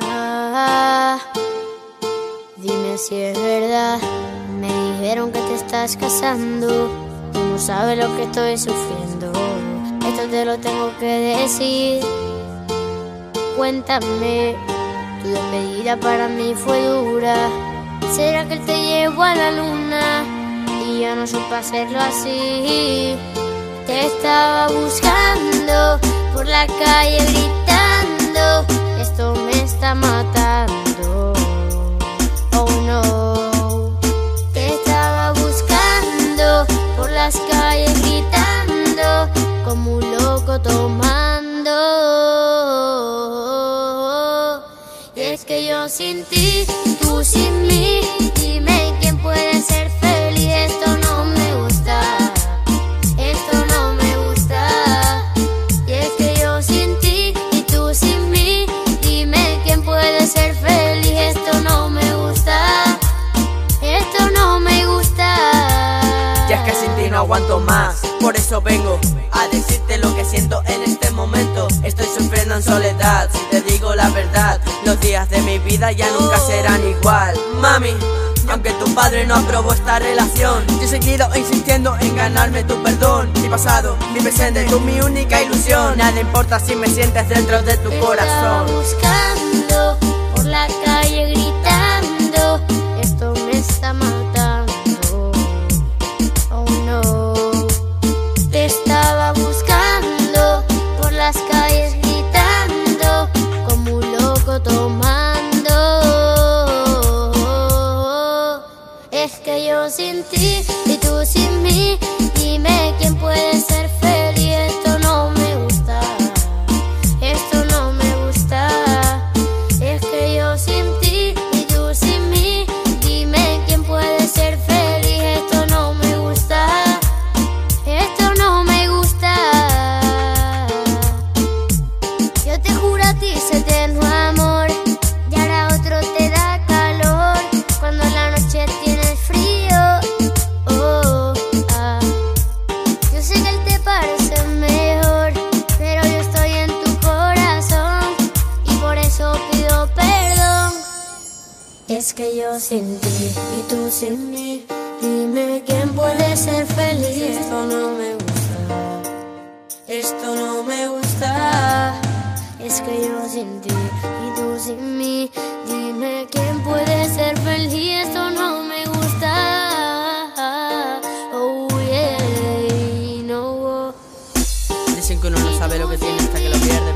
Ah, dime si es verdad. Me dijeron que te estás casando. Tú no sabes lo que estoy sufriendo. Esto te lo tengo que decir. Cuéntame, tu despedida para mí fue dura. ¿Será que te llevó a la luna? Yo no supe hacerlo así. Te estaba buscando por la calle gritando. Esto me está matando. Oh no. Te estaba buscando por las calles gritando como un loco tomando. Y es que yo sin ti, tú sin mí, dime quién puede ser feliz. Aguanto más, por eso vengo a decirte lo que siento en este momento. Estoy sufriendo en soledad, si te digo la verdad, los días de mi vida ya nunca serán igual. Mami, aunque tu padre no aprobó esta relación, yo he seguido insistiendo en ganarme tu perdón. Mi pasado, mi presente, tú mi única ilusión. Nada importa si me sientes dentro de tu corazón. buscando por la calle sin ti y tú sin mí, dime quién puede que yo sin ti y tú sin mí. Dime quién puede ser feliz. Esto no me gusta, esto no me gusta. Es que yo sin ti y tú sin mí. Dime quién puede ser feliz. Esto no me gusta. Oh yeah, no. Dicen que uno no sabe lo que tiene hasta que lo pierde.